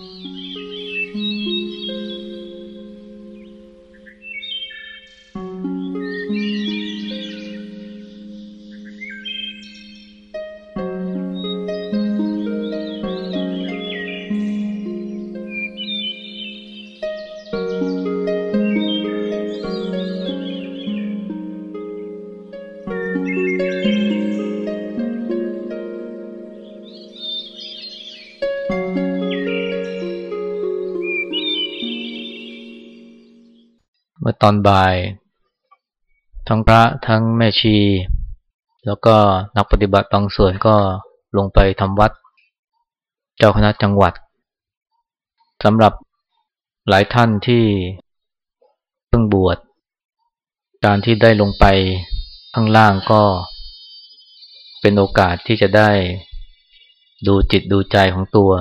เตอนบ่าย ทั้งพระทั้งแม่ชี แล้วก็นักปฏิบัติบางส่วนก็ลงไปทำวัด เจ้าคณะจังหวัดสำหรับหลายท่านที่เพิ่งบวช การที่ได้ลงไปข้างล่างก็เป็นโอกาสที่จะได้ดูจิตดูใจของตัว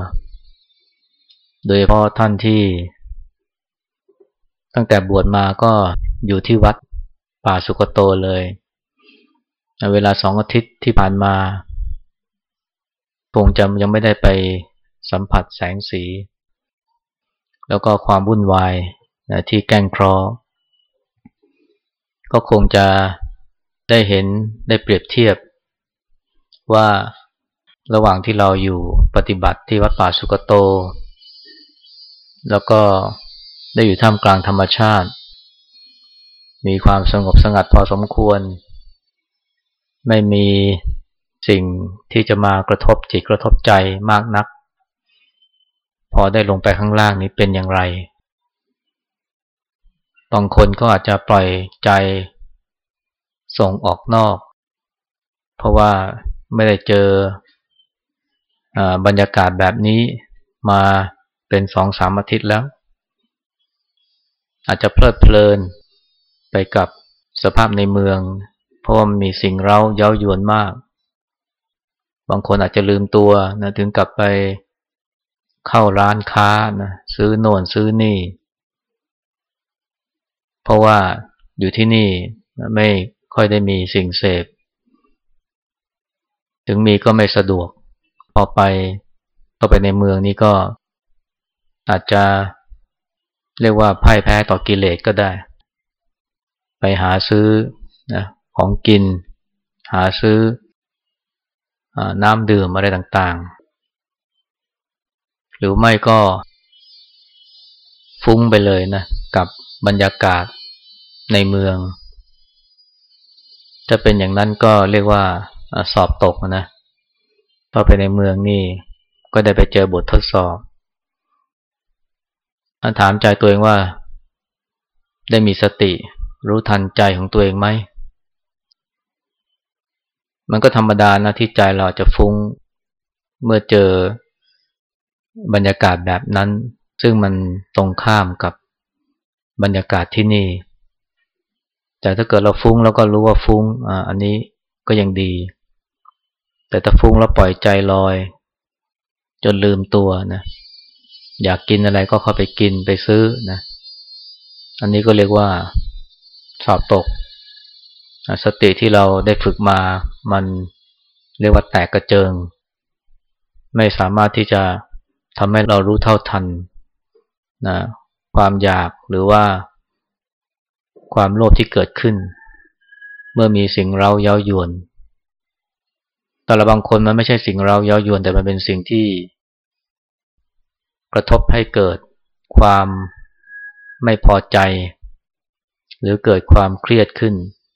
โดยเฉพาะท่านที่ ตั้งแต่บวชมาก็อยู่ที่วัดป่าสุกโตเลย เวลาสองอาทิตย์ที่ผ่านมาคงจะยังไม่ได้ไปสัมผัสแสงสี แล้วก็ความวุ่นวายนะที่แกล้งครอ ก็คงจะได้เห็นได้เปรียบเทียบ ว่าระหว่างที่เราอยู่ปฏิบัติที่วัดป่าสุกโต แล้วก็ ได้อยู่ท่ามกลางธรรมชาติ มีความสงบสงัดพอสมควร ไม่มีสิ่งที่จะมากระทบจิตกระทบใจมากนัก พอได้ลงไปข้างล่างนี้เป็นอย่างไรบางคนก็อาจจะปล่อยใจส่งออกนอก เพราะว่าไม่ได้เจอบรรยากาศแบบนี้มาเป็นสองสามอาทิตย์แล้ว อาจจะเพลิดเพลินไปกับสภาพในเมือง เพราะว่ามีสิ่งเร้าเย้ายวนมาก บางคนอาจจะลืมตัวนะถึงกลับไปเข้าร้านค้านะซื้อโน่นซื้อนี่ เพราะว่าอยู่ที่นี่ไม่ค่อยได้มีสิ่งเสพ ถึงมีก็ไม่สะดวก พอไปเข้าไปในเมืองนี้ก็อาจจะ เรียกว่าพ่ายแพ้ต่อกิเลสก็ได้ ไปหาซื้อนะของกิน หาซื้ออน้ำดื่มอะไรต่างๆ หรือไม่ก็ฟุ้งไปเลยนะกับบรรยากาศในเมือง จะเป็นอย่างนั้นก็เรียกว่าสอบตกนะพอไปในเมืองนี่ก็ได้ไปเจอบททดสอบ ถามใจตัวเองว่า ได้มีสติ รู้ทันใจของตัวเองไหม มันก็ธรรมดานะที่ใจเราจะฟุ้ง เมื่อเจอบรรยากาศแบบนั้น ซึ่งมันตรงข้ามกับบรรยากาศที่นี่ แต่ถ้าเกิดเราฟุ้งแล้วก็รู้ว่าฟุ้งอ่าอันนี้ก็ยังดี แต่ถ้าฟุ้งแล้วปล่อยใจลอย จนลืมตัวนะ อยากกินอะไรก็เข้าไปกินไปซื้อนะ อันนี้ก็เรียกว่าสอบตก สติที่เราได้ฝึกมามันเรียกว่าแตกกระเจิง ไม่สามารถที่จะทำให้เรารู้เท่าทันนะความอยากหรือว่า ความโลภที่เกิดขึ้น เมื่อมีสิ่งเราเย้ายวนแต่ละบางคนมันไม่ใช่สิ่งเราเย้ายวนแต่มันเป็นสิ่งที่ กระทบให้เกิดความไม่พอใจ หรือเกิดความเครียดขึ้น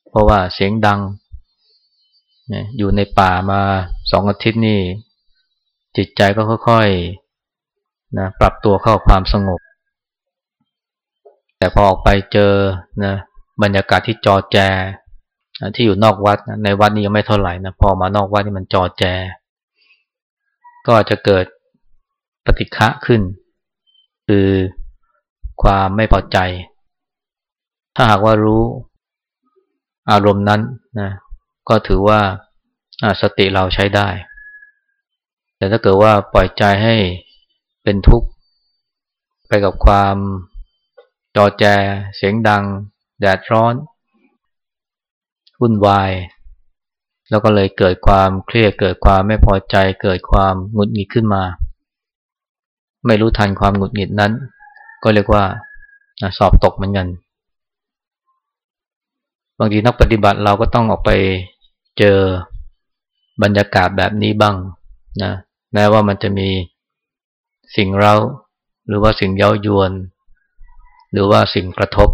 เพราะว่าเสียงดัง อยู่ในป่ามาสองอาทิตย์นี่จิตใจก็ค่อยๆนะปรับตัวเข้าความสงบ แต่พอออกไปเจอนะบรรยากาศที่จอแจ ที่อยู่นอกวัดในวัดนี้ยังไม่เท่าไหร่นะพอมานอกวัดนี่มันจอแจ ก็จะเกิด ปฏิฆะขึ้น คือความไม่พอใจ ถ้าหากว่ารู้อารมณ์นั้นนะก็ถือว่าสติเราใช้ได้ แต่ถ้าเกิดว่าปล่อยใจให้เป็นทุกข์ ไปกับความจอแจ เสียงดัง แดดร้อนวุ่นวาย แล้วก็เลยเกิดความเครียดเกิดความไม่พอใจ เกิดความหงุดหงิดขึ้นมา ไม่รู้ทันความหงุดหงิดนั้น ก็เรียกว่าสอบตกเหมือนกัน บางทีนักปฏิบัติเราก็ต้องออกไปเจอบรรยากาศแบบนี้บ้างนะแม้ว่ามันจะมีสิ่งเร้า หรือว่าสิ่งเย้ายวน หรือว่าสิ่งกระทบ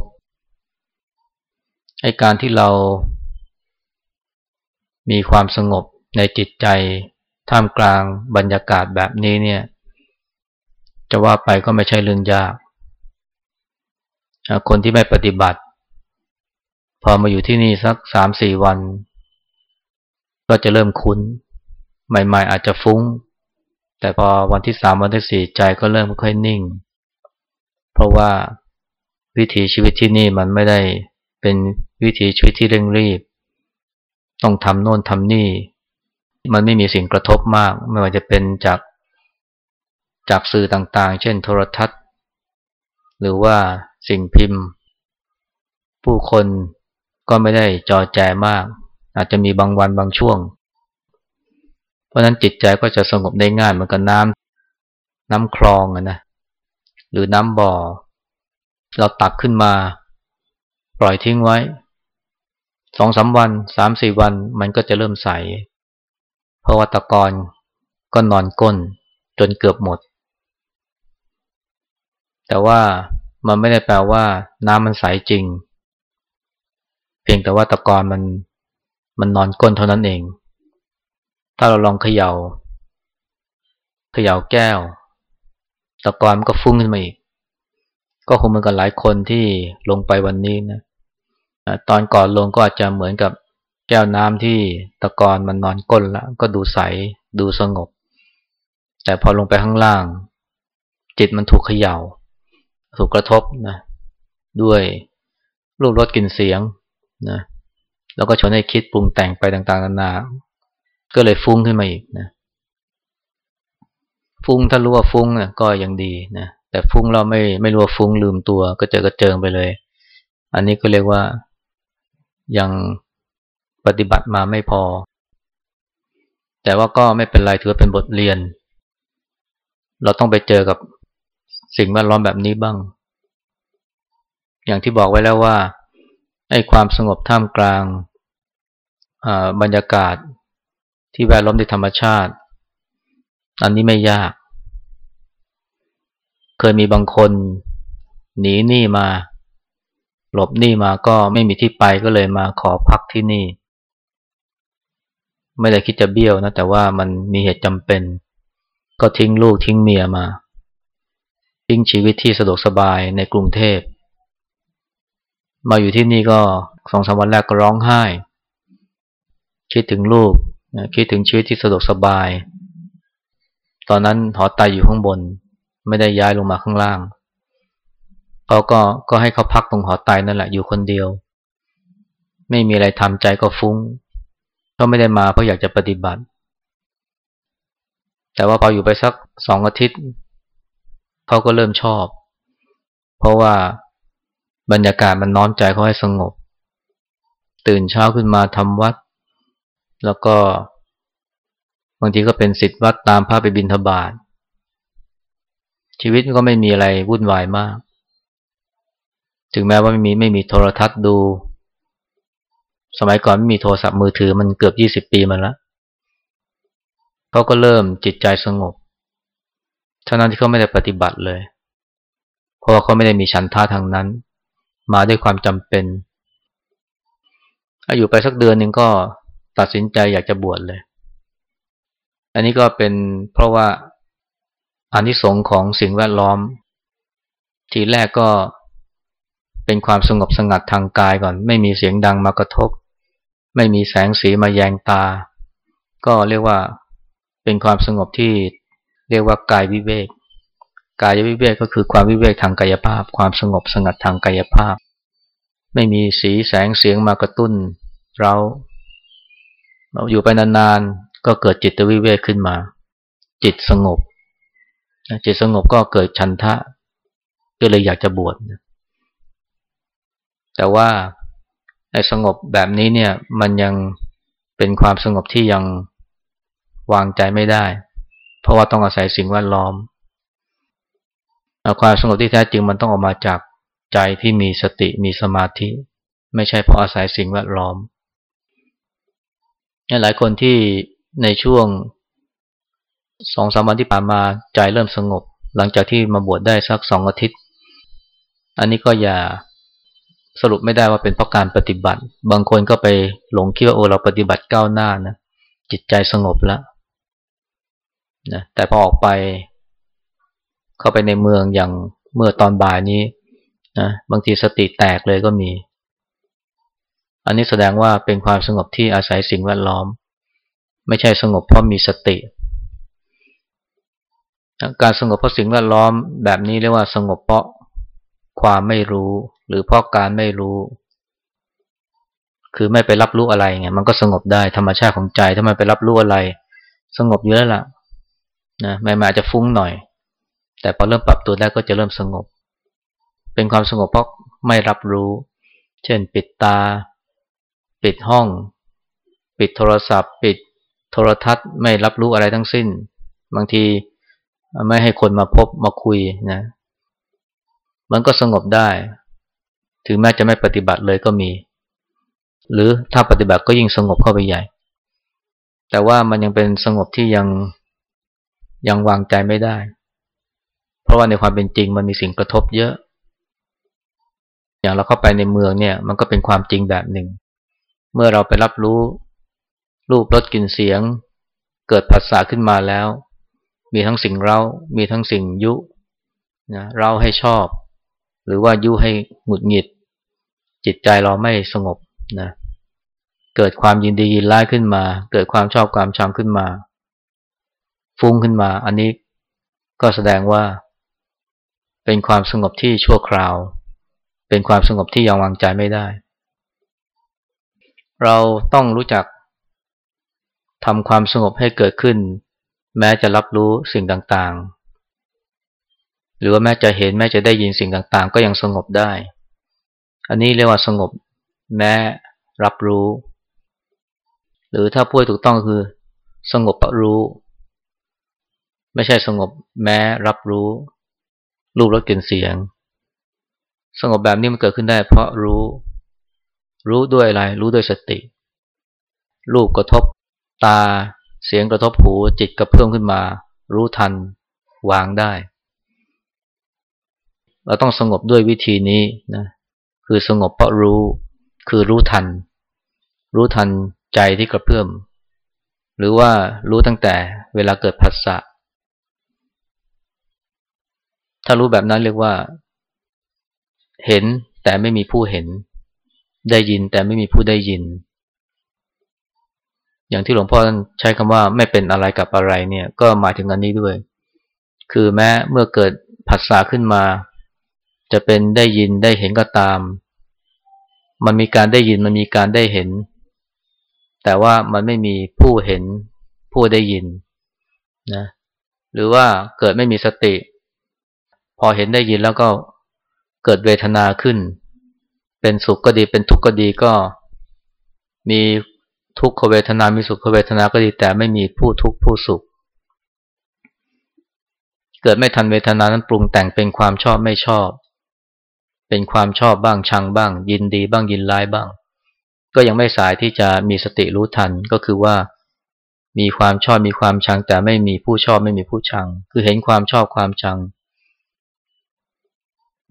ไอการที่เรามีความสงบในจิตใจท่ามกลางบรรยากาศแบบนี้เนี่ย จะว่าไปก็ไม่ใช่เรื่องยาก คนที่ไม่ปฏิบัติ พอมาอยู่ที่นี่สักสามสี่วัน ก็จะเริ่มคุ้น ใหม่ๆอาจจะฟุ้ง แต่พอวันที่สามวันที่สี่ใจก็เริ่มค่อยนิ่ง เพราะว่าวิถีชีวิตที่นี่มันไม่ได้เป็นวิถีชีวิตที่เร่งรีบ ต้องทำโน่นทำนี่ มันไม่มีสิ่งกระทบมาก ไม่ว่าจะเป็นจาก จากสื่อต่างๆ เช่นโทรทัศน์ หรือว่าสิ่งพิมพ์ ผู้คนก็ไม่ได้จอแจมาก อาจจะมีบางวันบางช่วง เพราะนั้นจิตใจก็จะสงบได้ง่ายเหมือนกับน้ำน้ำคลองนะหรือน้ำบ่อ เราตักขึ้นมา ปล่อยทิ้งไว้สองสาวันสามสี่วันมันก็จะเริ่มใส เพราะว่าตะกอนก็นอนก้นจนเกือบหมด แต่ว่ามันไม่ได้แปลว่า น้ำมันใสจริง เพียงแต่ว่าตะกอนมันมันนอนก้นเท่านั้นเอง ถ้าเราลองเขยา่า เขย่าแก้ว ตะกอนมันก็ฟุ้งขึ้นมาอีก ก็คงเหมือนกับหลายคนที่ลงไปวันนี้นะตอนก่อนลงก็อาจจะเหมือนกับแก้วน้ำที่ตะกอนมันนอนก้นแล้วก็ดูใสดูสงบ แต่พอลงไปข้างล่าง จิตมันถูกเขยา่า ถูกกระทบนะด้วยรูปรสกลิ่นเสียงนะแล้วก็ชวนให้คิดปรุงแต่งไปต่างๆนานา ก็เลยฟุ้งขึ้นมาอีกนะฟุ้งถ้ารู้ว่าฟุ้งนะก็ยังดีนะแต่ฟุ้งเราไม่ไม่รู้ว่าฟุ้งลืมตัวก็เจอกระเจิงไปเลย อันนี้ก็เรียกว่ายังปฏิบัติมาไม่พอ แต่ว่าก็ไม่เป็นไรถือเป็นบทเรียน เราต้องไปเจอกับ สิ่งแวดล้อมแบบนี้บ้าง อย่างที่บอกไว้แล้วว่าไอ้ความสงบท่ามกลางบรรยากาศที่แวดล้อมด้วยธรรมชาติ อันนี้ไม่ยาก เคยมีบางคนหนีหนี้มา หลบหนี้มาก็ไม่มีที่ไปก็เลยมาขอพักที่นี่ ไม่ได้คิดจะเบี้ยวนะ แต่ว่ามันมีเหตุจำเป็น ก็ทิ้งลูกทิ้งเมียมา ทิ้งชีวิตที่สะดวกสบายในกรุงเทพ มาอยู่ที่นี่ก็สองสามวันแรกก็ร้องไห้ คิดถึงลูก คิดถึงชีวิตที่สะดวกสบาย ตอนนั้นหอไตอยู่ข้างบน ไม่ได้ย้ายลงมาข้างล่างเขาก็ก็ให้เขาพักตรงหอไตนั่นแหละอยู่คนเดียว ไม่มีอะไรทำใจก็ฟุง้ง ก็ไม่ได้มาเพราะอยากจะปฏิบัติ แต่ว่าพออยู่ไปสักสองอาทิตย์ เขาก็เริ่มชอบ เพราะว่าบรรยากาศมันน้อมใจเขาให้สงบ ตื่นเช้าขึ้นมาทำวัด แล้วก็ บางทีก็เป็นสิทธิวัดตามพระไปบิณฑบาตชีวิตก็ไม่มีอะไรวุ่นวายมาก ถึงแม้ว่าไม่มีไม่มีโทรทัศน์ดู สมัยก่อนไม่มีโทรศัพท์มือถือมันเกือบยี่สิบปีมาแล้วเขาก็เริ่มจิตใจสงบ ท่านั้นที่เขาไม่ได้ปฏิบัติเลย เพราะว่าเขาไม่ได้มีฉันท่าทางนั้น มาด้วยความจำเป็นอยู่ไปสักเดือนหนึ่งก็ตัดสินใจอยากจะบวชเลย อันนี้ก็เป็นเพราะว่าอานิสงส์ของสิ่งแวดล้อม ทีแรกก็เป็นความสงบสงัดทางกายก่อน ไม่มีเสียงดังมากระทบ ไม่มีแสงสีมาแยงตา ก็เรียกว่าเป็นความสงบที่ เรียกว่ากายวิเวก กายวิเวกก็คือความวิเวกทางกายภาพ ความสงบสงัดทางกายภาพ ไม่มีสีแสงเสียงมากระตุ้น เราเราอยู่ไปนานๆ ก็เกิดจิตวิเวกขึ้นมา จิตสงบ จิตสงบก็เกิดชันทะ ก็เลยอยากจะบวช แต่ว่าไอ้สงบแบบนี้เนี่ย มันยังเป็นความสงบที่ยังวางใจไม่ได้ เพราะว่าต้องอาศัยสิ่งแวดล้อมความสงบที่แท้จริงมันต้องออกมาจากใจที่มีสติมีสมาธิ ไม่ใช่เพราะอาศัยสิ่งแวดล้อม หลายคนที่ในช่วงสองสามวันที่ผ่านมาใจเริ่มสงบ หลังจากที่มาบวชได้สักสองอาทิตย์ อันนี้ก็อย่าสรุปไม่ได้ว่าเป็นเพราะการปฏิบัติ บางคนก็ไปหลงคิดว่าโอ้เราปฏิบัติก้าวหน้านะจิตใจสงบแล้ว นะแต่พอออกไป เข้าไปในเมืองอย่างเมื่อตอนบ่ายนี้นะบางทีสติแตกเลยก็มี อันนี้แสดงว่าเป็นความสงบที่อาศัยสิ่งแวดล้อม ไม่ใช่สงบเพราะมีสติ การสงบเพราะสิ่งแวดล้อมแบบนี้เรียกว่าสงบเพราะความไม่รู้ หรือเพราะการไม่รู้ คือไม่ไปรับรู้อะไรไงมันก็สงบได้ธรรมชาติของใจถ้ามันไปรับรู้อะไร สงบเยอะละ นะไม่มาจะฟุ้งหน่อย แต่พอเริ่มปรับตัวได้ก็จะเริ่มสงบ เป็นความสงบเพราะไม่รับรู้ เช่น ปิดตา ปิดห้อง ปิดโทรศัพท์ ปิดโทรทัศน์ไม่รับรู้อะไรทั้งสิ้น บางทีไม่ให้คนมาพบมาคุยนะ มันก็สงบได้ ถึงแม้จะไม่ปฏิบัติเลยก็มี หรือถ้าปฏิบัติก็ยิ่งสงบเข้าไปใหญ่ แต่ว่ามันยังเป็นสงบที่ยัง ยังวางใจไม่ได้ เพราะว่าในความเป็นจริงมันมีสิ่งกระทบเยอะ อย่างเราเข้าไปในเมืองเนี่ย มันก็เป็นความจริงแบบหนึ่ง เมื่อเราไปรับรู้รูปรสกลิ่นเสียง เกิดภาษาขึ้นมาแล้ว มีทั้งสิ่งเรา มีทั้งสิ่งยุนะเราให้ชอบ หรือว่ายุให้หงุดหงิด จิตใจเราไม่สงบนะเกิดความยินดียินร้ายขึ้นมา เกิดความชอบความชังขึ้นมา ฟุ้งขึ้นมา อันนี้ก็แสดงว่า เป็นความสงบที่ชั่วคราว เป็นความสงบที่ยังวางใจไม่ได้ เราต้องรู้จักทำความสงบให้เกิดขึ้น แม้จะรับรู้สิ่งต่างๆ หรือว่าแม้จะเห็นแม้จะได้ยินสิ่งต่างๆ ก็ยังสงบได้ อันนี้เรียกว่าสงบ แม้รับรู้ หรือถ้าพูดถูกต้องคือ สงบรู้ ไม่ใช่สงบแม้รับรู้ รูปรสกลิ่นเสียง สงบแบบนี้มันเกิดขึ้นได้ เพราะรู้ รู้ด้วยอะไร รู้ด้วยสติ รูปกระทบตา เสียงกระทบหู จิตกระเพื่อมขึ้นมา รู้ทัน วางได้ เราต้องสงบด้วยวิธีนี้นะ คือสงบเพราะรู้ คือรู้ทัน รู้ทันใจที่กระเพื่อม หรือว่ารู้ตั้งแต่เวลาเกิดผัสสะ ถ้ารู้แบบนั้นเรียกว่า เห็นแต่ไม่มีผู้เห็น ได้ยินแต่ไม่มีผู้ได้ยิน อย่างที่หลวงพ่อใช้คำว่าไม่เป็นอะไรกับอะไรเนี่ย ก็หมายถึงอันนี้ด้วย คือแม้เมื่อเกิดผัสสะขึ้นมา จะเป็นได้ยินได้เห็นก็ตาม มันมีการได้ยินมันมีการได้เห็น แต่ว่ามันไม่มีผู้เห็นผู้ได้ยินนะหรือว่าเกิดไม่มีสติ พอเห็นได้ยินแล้วก็เกิดเวทนาขึ้น เป็นสุขก็ดี เป็นทุกข์ก็ดีก็ มีทุกขเวทนา มีสุขเวทนาก็ดี แต่ไม่มีผู้ทุกข์ผู้สุข เกิดไม่ทันเวทนานั้นปรุงแต่งเป็นความชอบไม่ชอบ เป็นความชอบบ้างชังบ้าง ยินดีบ้างยินร้ายบ้าง ก็ยังไม่สายที่จะมีสติรู้ทันก็คือว่ามีความชอบมีความชังแต่ไม่มีผู้ชอบไม่มีผู้ชัง คือเห็นความชอบความชัง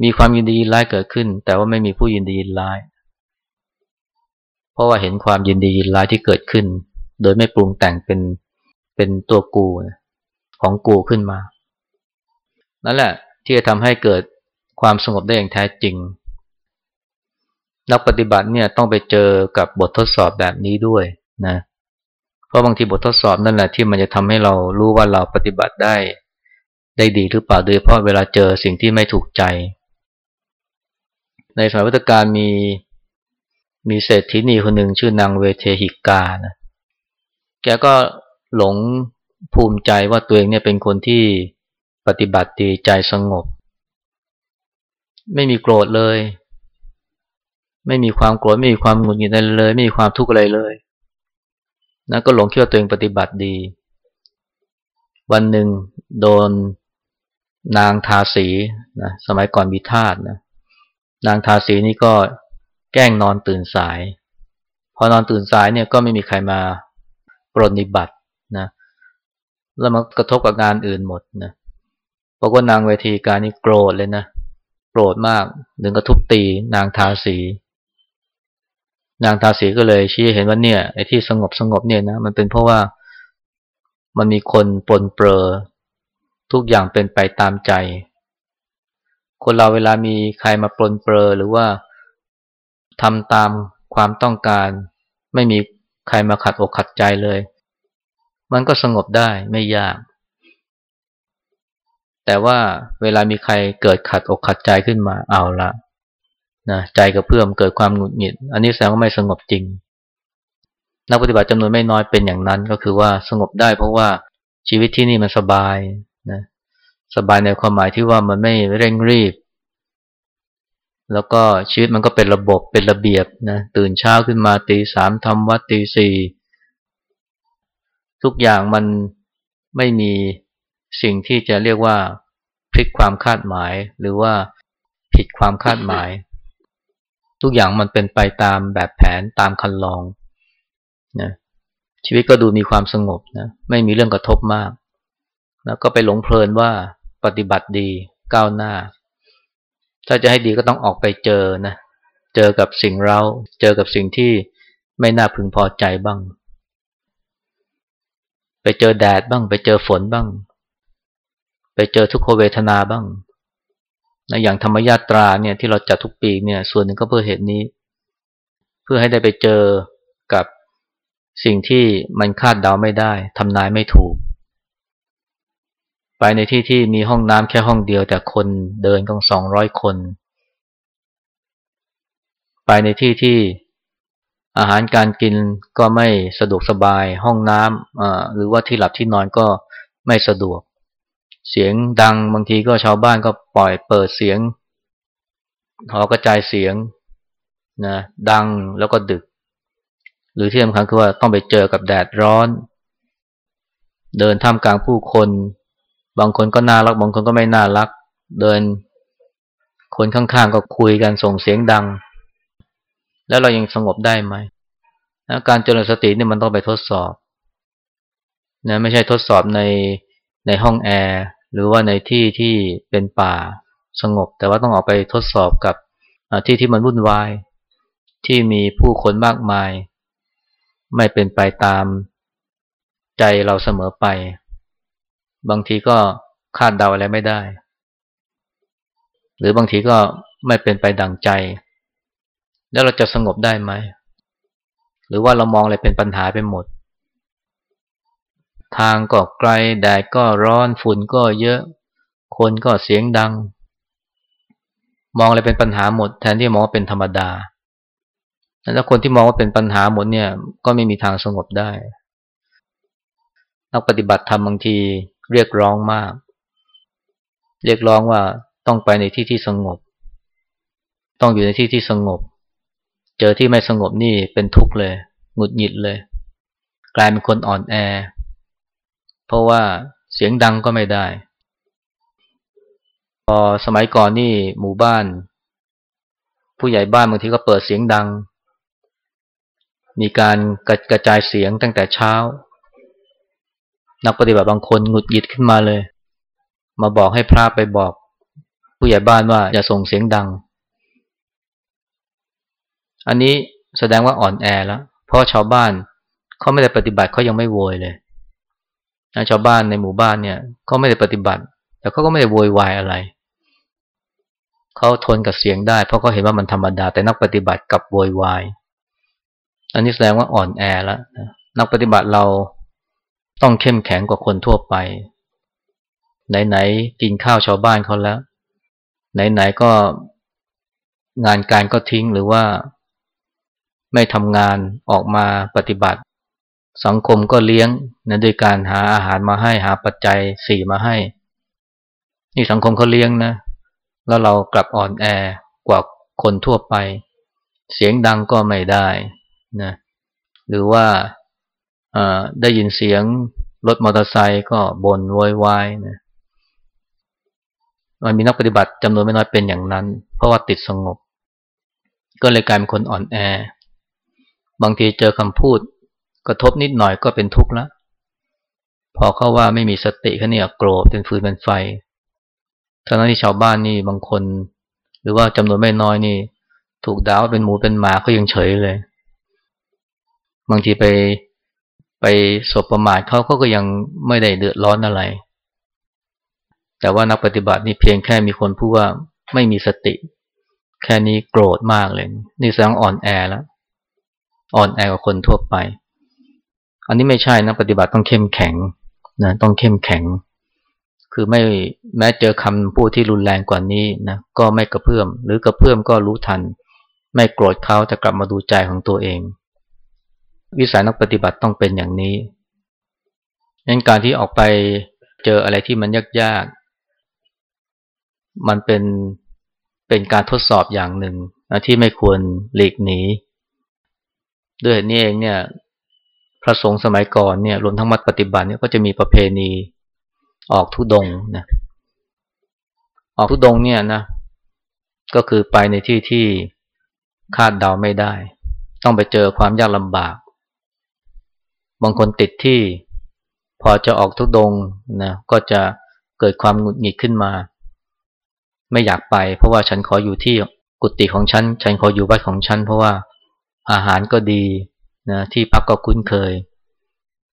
มีความยินดียินร้ายเกิดขึ้น แต่ว่าไม่มีผู้ยินดียินร้าย เพราะว่าเห็นความยินดียินร้ายที่เกิดขึ้น โดยไม่ปรุงแต่งเป็นเป็นตัวกูของกูขึ้นมา นั่นแหละที่จะทำให้เกิดความสงบได้อย่างแท้จริง นักปฏิบัติเนี่ยต้องไปเจอกับบททดสอบแบบนี้ด้วยนะเพราะบางทีบททดสอบนั่นแหละที่มันจะทำให้เรารู้ว่าเราปฏิบัติได้ได้ดีหรือเปล่าโดยเพราะเวลาเจอสิ่งที่ไม่ถูกใจ ในสมัยพุทธกาลมีมีเศรษฐีนีคนหนึ่งชื่อนางเวเทหิกานะแกก็หลงภูมิใจว่าตัวเองเนี่ยเป็นคนที่ปฏิบัติดีใจสงบ ไม่มีโกรธเลย ไม่มีความโกรธไม่มีความหงุดหงิดอะไรเลย ไม่มีความทุกข์อะไรเลยนะก็หลงคิดว่าตัวเองปฏิบัติดี วันหนึ่งโดนนางทาสีนะสมัยก่อนมีทาสนะ นางทาสีนี่ก็แกล้งนอนตื่นสาย พอนอนตื่นสายเนี่ยก็ไม่มีใครมาปรนิบัตินะแล้วมันกระทบกับงานอื่นหมดนะเพราะว่านางเวทีการนี่โกรธเลยนะโกรธมากถึงกระทุบตีนางทาสี นางทาสีก็เลยชี้เห็นว่าเนี่ยไอ้ที่สงบสงบเนี่ยนะมันเป็นเพราะว่ามันมีคนปนเปลอทุกอย่างเป็นไปตามใจ คนเราเวลามีใครมาปลนเปลอหรือว่าทำตามความต้องการ ไม่มีใครมาขัดอกขัดใจเลย มันก็สงบได้ไม่ยาก แต่ว่าเวลามีใครเกิดขัดอกขัดใจขึ้นมาเอาละนะใจกระเพื่อมเกิดความหงุดหงิด อันนี้แสดงว่าไม่สงบจริง นักปฏิบัติจำนวนไม่น้อยเป็นอย่างนั้นก็คือว่าสงบได้เพราะว่าชีวิตที่นี่มันสบาย สบายในความหมายที่ว่ามันไม่เร่งรีบ แล้วก็ชีวิตมันก็เป็นระบบเป็นระเบียบนะตื่นเช้าขึ้นมาตีสามทำวัดตีสี่ทุกอย่างมันไม่มีสิ่งที่จะเรียกว่าพลิกความคาดหมาย หรือว่าผิดความคาดหมาย ทุกอย่างมันเป็นไปตามแบบแผนตามคันลองนะชีวิตก็ดูมีความสงบนะไม่มีเรื่องกระทบมาก แล้วก็ไปหลงเพลินว่า ปฏิบัติดีก้าวหน้า ถ้าจะให้ดีก็ต้องออกไปเจอนะ เจอกับสิ่งเราเจอกับสิ่งที่ไม่น่าพึงพอใจบ้าง ไปเจอแดดบ้าง ไปเจอฝนบ้าง ไปเจอทุกขเวทนาบ้างนะอย่างธรรมญาตราเนี่ยที่เราจัดทุกปีเนี่ยส่วนหนึ่งก็เพื่อเหตุนี้ เพื่อให้ได้ไปเจอกับสิ่งที่มันคาดเดาไม่ได้ทำนายไม่ถูก ไปในที่ที่มีห้องน้ำแค่ห้องเดียว แต่คนเดินต้องสองร้อยคน ไปในที่ที่อาหารการกินก็ไม่สะดวกสบายห้องน้ำหรือว่าที่หลับที่นอนก็ไม่สะดวก เสียงดังบางทีก็ชาวบ้านก็ปล่อยเปิดเสียงหอกระจายเสียงนะดังแล้วก็ดึก หรือที่สำคัญคือว่าต้องไปเจอกับแดดร้อน เดินท่ามกลางผู้คน บางคนก็น่ารัก บางคนก็ไม่น่ารัก เดิน คนข้างๆก็คุยกันส่งเสียงดัง แล้วเรายังสงบได้ไหมนะการเจริญสตินี่มันต้องไปทดสอบนะไม่ใช่ทดสอบในในห้องแอร์หรือว่าในที่ที่เป็นป่าสงบ แต่ว่าต้องออกไปทดสอบกับที่ที่มันวุ่นวาย ที่มีผู้คนมากมาย ไม่เป็นไปตามใจเราเสมอไป บางทีก็คาดเดาอะไรไม่ได้ หรือบางทีก็ไม่เป็นไปดังใจ แล้วเราจะสงบได้ไหม หรือว่าเรามองอะไรเป็นปัญหาไปหมด ทางก็ไกลแดดก็ร้อนฝุ่นก็เยอะ คนก็เสียงดัง มองอะไรเป็นปัญหาหมด แทนที่มองว่าเป็นธรรมดาแล้วคนที่มองว่าเป็นปัญหาหมดเนี่ย ก็ไม่มีทางสงบได้ นักปฏิบัติธรรมบางที เรียกร้องมาก เรียกร้องว่าต้องไปในที่ที่สงบ ต้องอยู่ในที่ที่สงบ เจอที่ไม่สงบนี่เป็นทุกข์เลยหงุดหงิดเลย กลายเป็นคนอ่อนแอ เพราะว่าเสียงดังก็ไม่ได้ พอสมัยก่อนนี่หมู่บ้าน ผู้ใหญ่บ้านบางทีก็เปิดเสียงดัง มีการกระจายเสียงตั้งแต่เช้า นักปฏิบัติบางคนหงุดหงิดขึ้นมาเลย มาบอกให้พระไปบอก ผู้ใหญ่บ้านว่าอย่าส่งเสียงดัง อันนี้แสดงว่าอ่อนแอแล้วเพราะชาวบ้านเขาไม่ได้ปฏิบัติเขายังไม่โวยเลยชาวบ้านในหมู่บ้านเนี่ยเขาไม่ได้ปฏิบัติ แต่เขาก็ไม่ได้โวยวายอะไรเขาทนกับเสียงได้ เพราะเขาเห็นว่ามันธรรมดา แต่นักปฏิบัติกับโวยวายอันนี้แสดงว่าอ่อนแอแล้วนักปฏิบัติเรา ต้องเข้มแข็งกว่าคนทั่วไป ไหนๆกินข้าวชาวบ้านเขาแล้ว ไหนๆก็งานการก็ทิ้งหรือว่า ไม่ทำงานออกมาปฏิบัติ สังคมก็เลี้ยงนะโดยการหาอาหารมาให้หาปัจจัยสี่มาให้ นี่สังคมเขาเลี้ยงนะ แล้วเรากลับอ่อนแอกว่าคนทั่วไป เสียงดังก็ไม่ได้นะหรือว่า ได้ยินเสียงรถมอเตอร์ไซค์ก็บ่นโวยวายนะมันมีนักปฏิบัติจำนวนไม่น้อยเป็นอย่างนั้น เพราะว่าติดสงบ ก็เลยกลายเป็นคนอ่อนแอ บางทีเจอคำพูด กระทบนิดหน่อยก็เป็นทุกข์ล้วพอเขาว่าไม่มีสติเขาเนี่ยโกรธเป็นฟืนเป็นไฟทั้งนั้นที่ชาวบ้านนี่บางคน หรือว่าจำนวนไม่น้อยนี่ ถูกด่าว่าเป็นหมูเป็นหมาเขายังเฉยเลย บางทีไป ไปสบประมาทเขาก็ยังไม่ได้เดือดร้อนอะไร แต่ว่านักปฏิบัตินี่เพียงแค่มีคนพูดว่าไม่มีสติ แค่นี้โกรธมากเลย นี่แสดงอ่อนแอแล้วอ่อนแอกว่าคนทั่วไป อันนี้ไม่ใช่นะปฏิบัติต้องเข้มแข็งนะต้องเข้มแข็ง คือไม่แม้เจอคำพูดที่รุนแรงกว่านี้นะก็ไม่กระเพื่อม หรือกระเพื่อมก็รู้ทัน ไม่โกรธเขาจะกลับมาดูใจของตัวเอง วิสัยนักปฏิบัติต้องเป็นอย่างนี้งั้นการที่ออกไปเจออะไรที่มันยากๆ มันเป็นเป็นการทดสอบอย่างหนึ่งนะที่ไม่ควรหลีกหนี ด้วยนี้เองเนี่ย พระสงฆ์สมัยก่อนเนี่ยรวมทั้งมัดปฏิบัติเนี่ยก็จะมีประเพณีออกทุดงนะ ออกทุดงเนี่ยนะ ก็คือไปในที่ที่คาดเดาไม่ได้ ต้องไปเจอความยากลำบาก บางคนติดที่พอจะออกทุดงนะก็จะเกิดความหงุดหงิดขึ้นมา ไม่อยากไป เพราะว่าฉันขออยู่ที่กุฏิของฉัน ฉันขออยู่บ้านของฉัน เพราะว่าอาหารก็ดีนะที่พักก็คุ้นเคย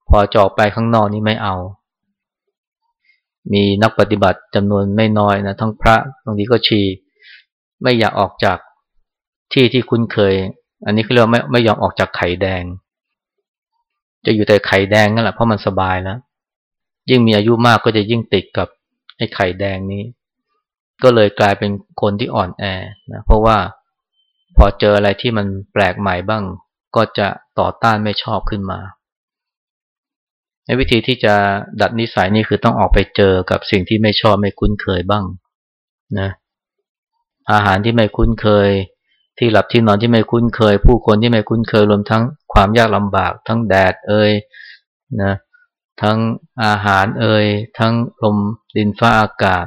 พอจอกไปข้างนอกนี่ไม่เอา มีนักปฏิบัติจำนวนไม่น้อยนะทั้งพระบางทีก็ชี ไม่อยากออกจากที่ที่คุ้นเคย อันนี้คือเรียกไม่ไม่ยอมออกจากไข่แดง จะอยู่แต่ไข่แดงนั่นแหละเพราะมันสบายแล้ว ยิ่งมีอายุมากก็จะยิ่งติดกับไอ้ไข่แดงนี้ ก็เลยกลายเป็นคนที่อ่อนแอนะเพราะว่าพอเจออะไรที่มันแปลกใหม่บ้าง ก็จะต่อต้านไม่ชอบขึ้นมาในวิธีที่จะดัดนิสัยนี่คือต้องออกไปเจอกับสิ่งที่ไม่ชอบไม่คุ้นเคยบ้างนะอาหารที่ไม่คุ้นเคย ที่หลับที่นอนที่ไม่คุ้นเคย ผู้คนที่ไม่คุ้นเคยรวมทั้ง ความยากลำบาก ทั้งแดดเอ่ยนะทั้งอาหารเอ่ยทั้งลมดินฟ้าอากาศ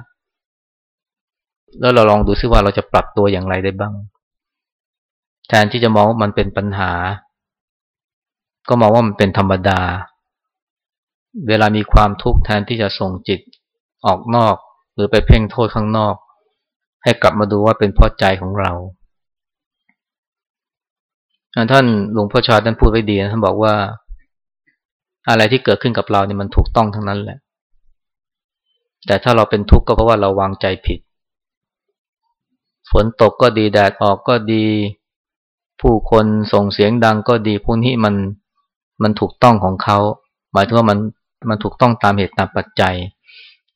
แล้วเราลองดูซิว่าเราจะปรับตัวอย่างไรได้บ้าง แทนที่จะมองว่ามันเป็นปัญหา ก็มองว่ามันเป็นธรรมดา เวลามีความทุกข์แทนที่จะส่งจิตออกนอก หรือไปเพ่งโทษข้างนอก ให้กลับมาดูว่าเป็นเพราะใจของเรา ท่านหลวงพ่อชาท่านพูดไว้ดีนะท่านบอกว่า อะไรที่เกิดขึ้นกับเราเนี่ยมันถูกต้องทั้งนั้นแหละ แต่ถ้าเราเป็นทุกข์ก็เพราะว่าเราวางใจผิด ฝนตกก็ดีแดดออกก็ดี ผู้คนส่งเสียงดังก็ดีพวกนี้มันมันถูกต้องของเขาหมายถึงว่ามันมันถูกต้องตามเหตุตามปัจจัย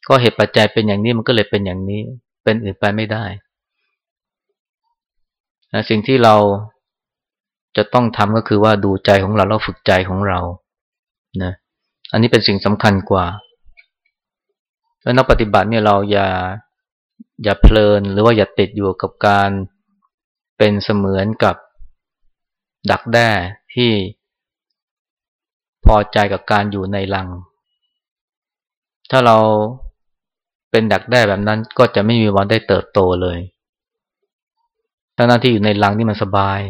ก็เหตุปัจจัยเป็นอย่างนี้มันก็เลยเป็นอย่างนี้ เป็นอื่นไปไม่ได้สิ่งที่เรา จะต้องทำก็คือว่าดูใจของเราแล้วฝึกใจของเรานะอันนี้เป็นสิ่งสำคัญกว่าแล้วนักปฏิบัติเนี่ยเราอย่าอย่าเพลินหรือว่าอย่าติดอยู่กับการเป็นเสมือนกับดักแด้ที่พอใจกับการอยู่ในรัง ถ้าเราเป็นดักแด้แบบนั้นก็จะไม่มีวันได้เติบโตเลยทั้งนั้นที่อยู่ในรังที่มันสบาย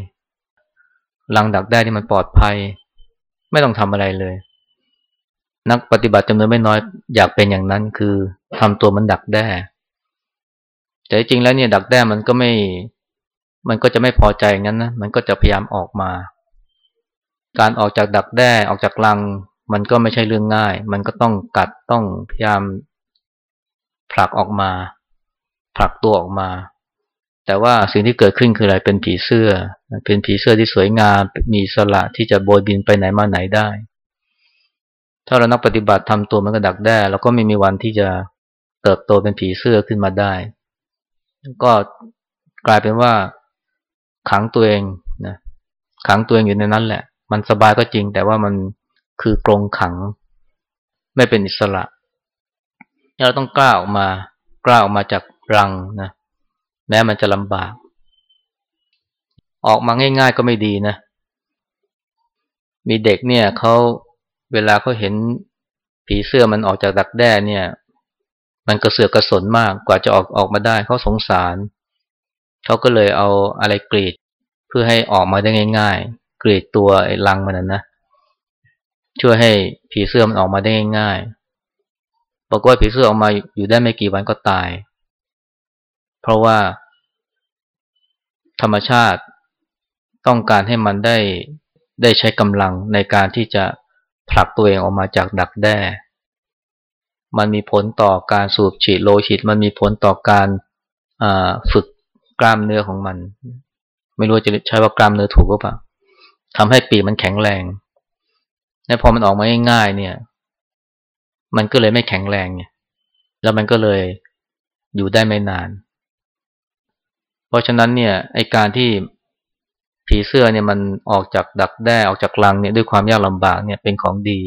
รังดักแด้ที่มันปลอดภัย ไม่ต้องทำอะไรเลย นักปฏิบัติจำนวนไม่น้อยอยากเป็นอย่างนั้นคือทำตัวมันดักแด้ แต่จริงแล้วเนี่ยดักแด้มันก็ไม่ มันก็จะไม่พอใจงั้นนะมันก็จะพยายามออกมา การออกจากดักแด้ออกจากรัง มันก็ไม่ใช่เรื่องง่าย มันก็ต้องกัดต้องพยายามผลักออกมา ผลักตัวออกมา แต่ว่าสิ่งที่เกิดขึ้นคืออะไรเป็นผีเสื้อ เป็นผีเสื้อที่สวยงาม มีสละที่จะโบยบินไปไหนมาไหนได้ ถ้าเรานักปฏิบัติทำตัวมันก็ดักแด้แล้วก็ไม่มีวันที่จะเติบโตเป็นผีเสื้อขึ้นมาได้ ก็กลายเป็นว่าขังตัวเองนะขังตัวเองอยู่ในนั้นแหละ มันสบายก็จริง แต่ว่ามันคือกรงขัง ไม่เป็นอิสระเราต้องกล้าออกมากล้าออกมาจากรังนะ แม้มันจะลำบาก ออกมาง่ายๆก็ไม่ดีนะ มีเด็กเนี่ยเขาเวลาเขาเห็นผีเสื้อมันออกจากดักแด้เนี่ย มันกระเสือกกระสนมากกว่าจะออกออกมาได้เขาสงสาร เขาก็เลยเอาอะไรกรีดเพื่อให้ออกมาได้ง่าย ๆ กรีดตัวไอ้รังมันนะช่วยให้ผีเสื้อมันออกมาได้ง่ายๆบอกว่าผีเสื้อออกมาอยู่ได้ไม่กี่วันก็ตาย เพราะว่า ธรรมชาติต้องการให้มันได้ได้ใช้กำลังในการที่จะผลักตัวเองออกมาจากดักแด้ มันมีผลต่อการสูบฉีดโลหิต มันมีผลต่อการฝึกกล้ามเนื้อของมัน ไม่รู้จะใช้ว่ากล้ามเนื้อถูกหรือเปล่าทำให้ปีมันแข็งแรง และพอมันออกมาง่ายๆเนี่ย มันก็เลยไม่แข็งแรงไงแล้วมันก็เลยอยู่ได้ไม่นาน เพราะฉะนั้นเนี่ยไอการที่ผีเสื้อเนี่ยมันออกจากดักแด้ออกจากรังเนี่ยด้วยความยากลำบากเนี่ยเป็นของดี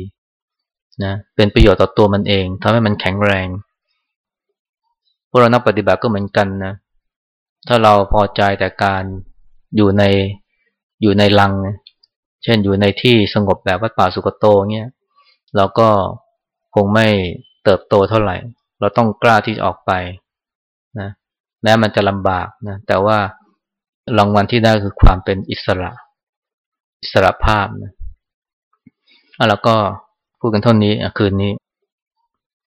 นะเป็นประโยชน์ต่อตัวมันเองทำให้มันแข็งแรงพวกเรานักปฏิบัติก็เหมือนกันนะถ้าเราพอใจแต่การอยู่ในอยู่ในรัง เช่นอยู่ในที่สงบแบบวัดป่าสุกโตเงี้ยเราก็คงไม่เติบโตเท่าไหร่ เราต้องกล้าที่จะออกไป แม้มันจะลำบากนะแต่ว่ารางวัลที่ได้คือความเป็นอิสระ อิสระภาพนะแล้วก็พูดกันเท่านี้คืนนี้